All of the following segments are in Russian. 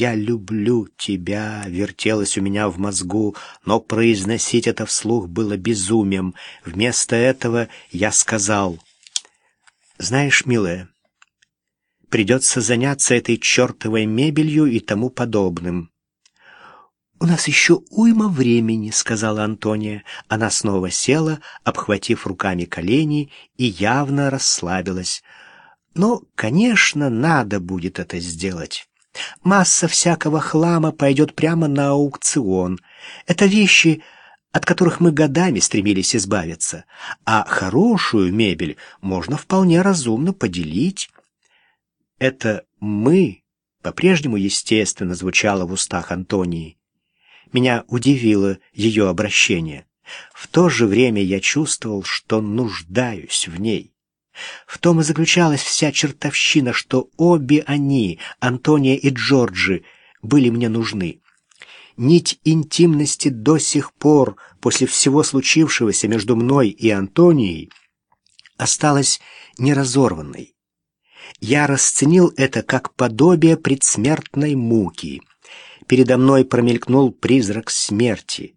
«Я люблю тебя» вертелось у меня в мозгу, но произносить это вслух было безумием. Вместо этого я сказал, «Знаешь, милая, придется заняться этой чертовой мебелью и тому подобным». «У нас еще уйма времени», — сказала Антония. Она снова села, обхватив руками колени, и явно расслабилась. «Но, конечно, надо будет это сделать. Масса всякого хлама пойдет прямо на аукцион. Это вещи, от которых мы годами стремились избавиться, а хорошую мебель можно вполне разумно поделить». Это «мы» по-прежнему естественно звучало в устах Антонии. Меня удивило ее обращение. В то же время я чувствовал, что нуждаюсь в ней. В том и заключалась вся чертовщина, что обе они, Антония и Джорджи, были мне нужны. Нить интимности до сих пор, после всего случившегося между мной и Антонией, осталась неразорванной. Я расценил это как подобие предсмертной муки — передо мной промелькнул призрак смерти.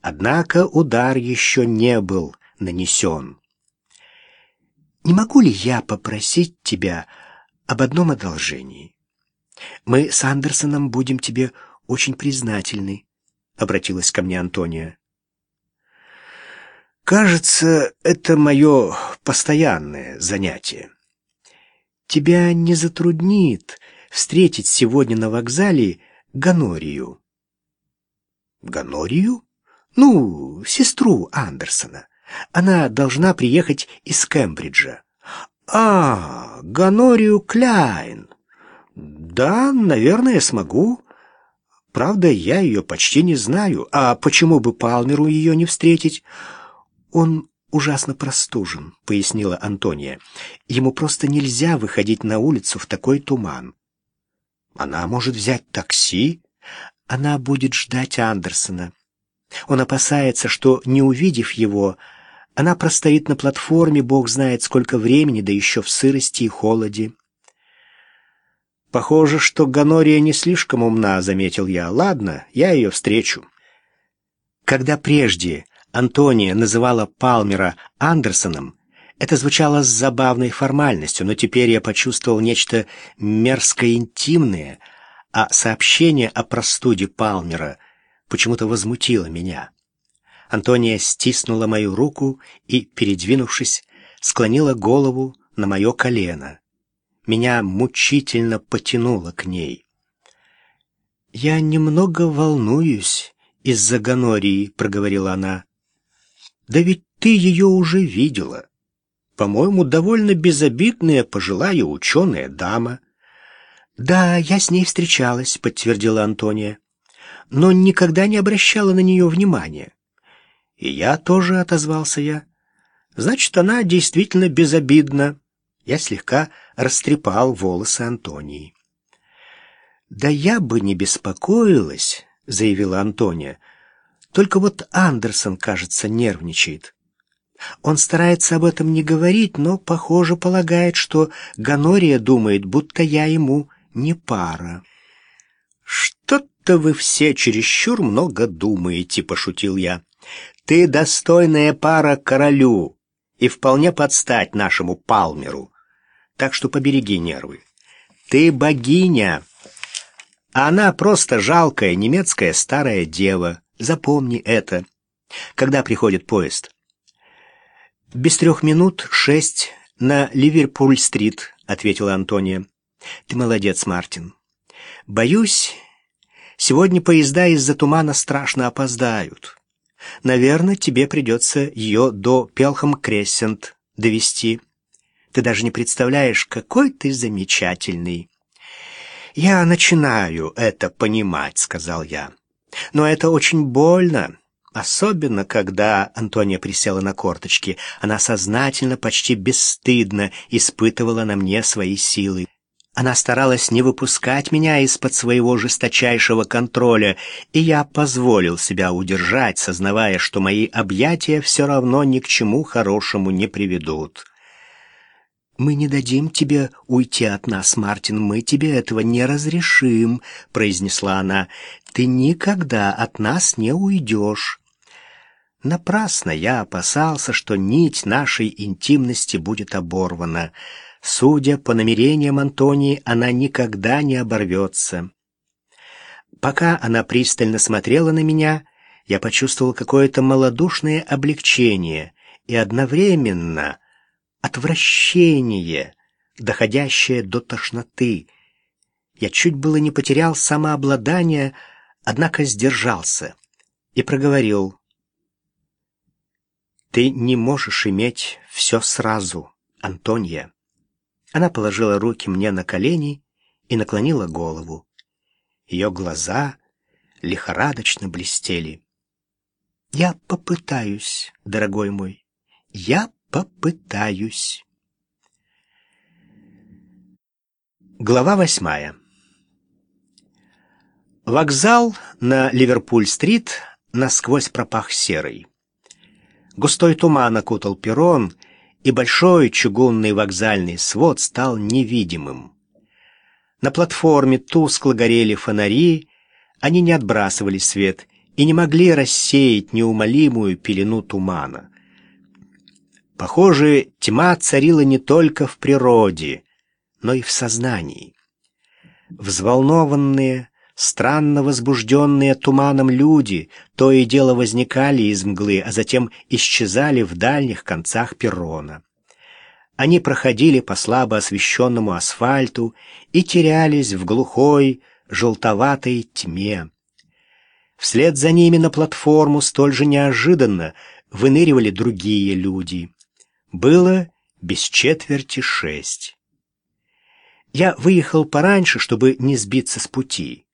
Однако удар еще не был нанесен. «Не могу ли я попросить тебя об одном одолжении? Мы с Андерсоном будем тебе очень признательны», — обратилась ко мне Антония. «Кажется, это мое постоянное занятие. Тебя не затруднит встретить сегодня на вокзале Ганорию. Ганорию? Ну, сестру Андерсона. Она должна приехать из Кембриджа. А, Ганорию Кляйн. Да, наверное, смогу. Правда, я ее почти не знаю. А почему бы Палмеру ее не встретить? Он ужасно простужен, пояснила Антония. Ему просто нельзя выходить на улицу в такой туман. Она может взять такси. Она будет ждать Андерсона. Он опасается, что, не увидев его, она простоит на платформе, бог знает сколько времени, да еще в сырости и холоде. «Похоже, что Ганория не слишком умна», — заметил я. «Ладно, я ее встречу». Когда прежде Антония называла Палмера Андерсоном, это звучало с забавной формальностью, но теперь я почувствовал нечто мерзко интимное, а сообщение о простуде Палмера почему-то возмутило меня. Антония стиснула мою руку и, передвинувшись, склонила голову на мое колено. Меня мучительно потянуло к ней. «Я немного волнуюсь из-за гонории», — проговорила она. «Да ведь ты ее уже видела. По-моему, довольно безобидная пожилая ученая дама. «Да, я с ней встречалась», — подтвердила Антония, «но никогда не обращала на нее внимания». «И я тоже», — отозвался я. «Значит, она действительно безобидна». Я слегка растрепал волосы Антонии. «Да я бы не беспокоилась», — заявила Антония. «Только вот Андерсон, кажется, нервничает». Он старается об этом не говорить, но, похоже, полагает, что Ганория думает, будто я ему не пара. «Что-то вы все чересчур много думаете», — пошутил я. «Ты достойная пара королю и вполне подстать нашему Палмеру. Так что побереги нервы. Ты богиня, а она просто жалкая немецкая старая дева. Запомни это. Когда приходит поезд?» «Без трех минут шесть на Ливерпуль-стрит», — ответила Антония. «Ты молодец, Мартин. Боюсь, сегодня поезда из-за тумана страшно опоздают. Наверное, тебе придется ее до Пелхам-Крессент довести. Ты даже не представляешь, какой ты замечательный». «Я начинаю это понимать», — сказал я. «Но это очень больно». Особенно, когда Антония присела на корточки, она сознательно, почти бесстыдно испытывала на мне свои силы. Она старалась не выпускать меня из-под своего жесточайшего контроля, и я позволил себя удержать, сознавая, что мои объятия все равно ни к чему хорошему не приведут. «Мы не дадим тебе уйти от нас, Мартин, мы тебе этого не разрешим», — произнесла она. «Ты никогда от нас не уйдешь». Напрасно я опасался, что нить нашей интимности будет оборвана. Судя по намерениям Антонии, она никогда не оборвется. Пока она пристально смотрела на меня, я почувствовал какое-то малодушное облегчение и одновременно отвращение, доходящее до тошноты. Я чуть было не потерял самообладание, однако сдержался и проговорил. «Ты не можешь иметь все сразу, Антония». Она положила руки мне на колени и наклонила голову. Ее глаза лихорадочно блестели. «Я попытаюсь, дорогой мой, я попытаюсь». Глава восьмая Вокзал на Ливерпуль-стрит насквозь пропах серой. Густой туман окутал перрон, и большой чугунный вокзальный свод стал невидимым. На платформе тускло горели фонари, они не отбрасывали свет и не могли рассеять неумолимую пелену тумана. Похоже, тьма царила не только в природе, но и в сознании. Взволнованные, странно возбужденные туманом люди то и дело возникали из мглы, а затем исчезали в дальних концах перрона. Они проходили по слабо освещенному асфальту и терялись в глухой, желтоватой тьме. Вслед за ними на платформу столь же неожиданно выныривали другие люди. Было без четверти шесть. Я выехал пораньше, чтобы не сбиться с пути.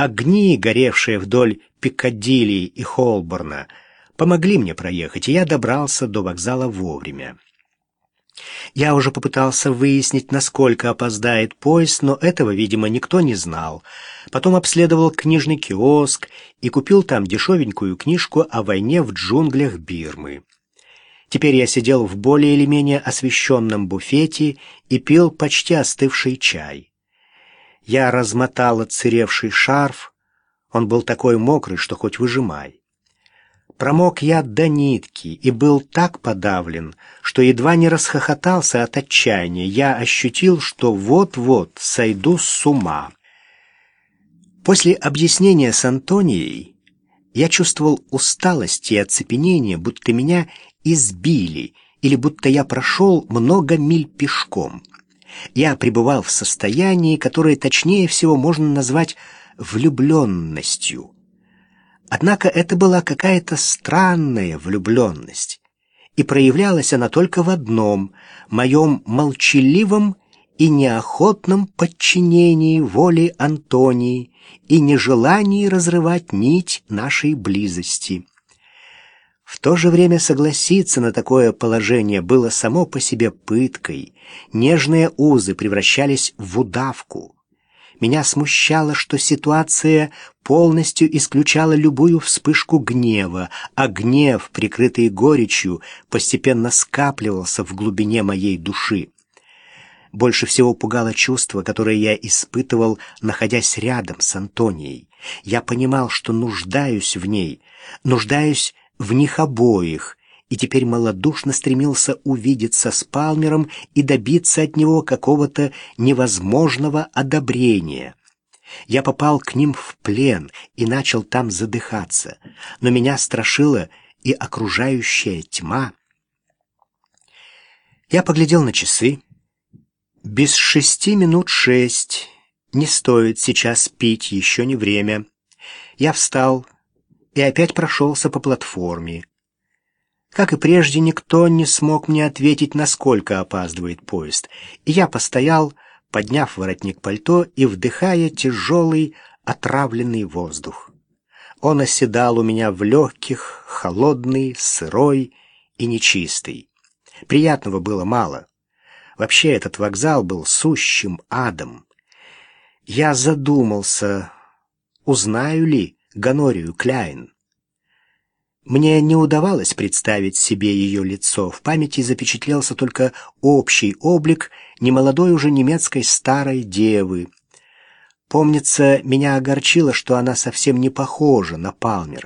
Огни, горевшие вдоль Пикадилли и Холборна, помогли мне проехать, и я добрался до вокзала вовремя. Я уже попытался выяснить, насколько опоздает поезд, но этого, видимо, никто не знал. Потом обследовал книжный киоск и купил там дешевенькую книжку о войне в джунглях Бирмы. Теперь я сидел в более или менее освещенном буфете и пил почти остывший чай. Я размотал отсыревший шарф, он был такой мокрый, что хоть выжимай. Промок я до нитки и был так подавлен, что едва не расхохотался от отчаяния. Я ощутил, что вот-вот сойду с ума. После объяснения с Антонией я чувствовал усталость и оцепенение, будто меня избили или будто я прошел много миль пешком. Я пребывал в состоянии, которое точнее всего можно назвать влюбленностью. Однако это была какая-то странная влюбленность, и проявлялась она только в одном — моем молчаливом и неохотном подчинении воле Антонии и нежелании разрывать нить нашей близости. В то же время согласиться на такое положение было само по себе пыткой. Нежные узы превращались в удавку. Меня смущало, что ситуация полностью исключала любую вспышку гнева, а гнев, прикрытый горечью, постепенно скапливался в глубине моей души. Больше всего пугало чувство, которое я испытывал, находясь рядом с Антонией. Я понимал, что нуждаюсь в ней, нуждаюсь в них обоих, и теперь малодушно стремился увидеться с Палмером и добиться от него какого-то невозможного одобрения. Я попал к ним в плен и начал там задыхаться, но меня страшила и окружающая тьма. Я поглядел на часы. Без шести минут шесть. Не стоит сейчас пить, еще не время. Я встал и опять прошелся по платформе. Как и прежде, никто не смог мне ответить, насколько опаздывает поезд, и я постоял, подняв воротник пальто и вдыхая тяжелый, отравленный воздух. Он оседал у меня в легких, холодный, сырой и нечистый. Приятного было мало. Вообще этот вокзал был сущим адом. Я задумался, узнаю ли Ганорию Кляйн. Мне не удавалось представить себе ее лицо. В памяти запечатлелся только общий облик немолодой уже немецкой старой девы. Помнится, меня огорчило, что она совсем не похожа на Палмера.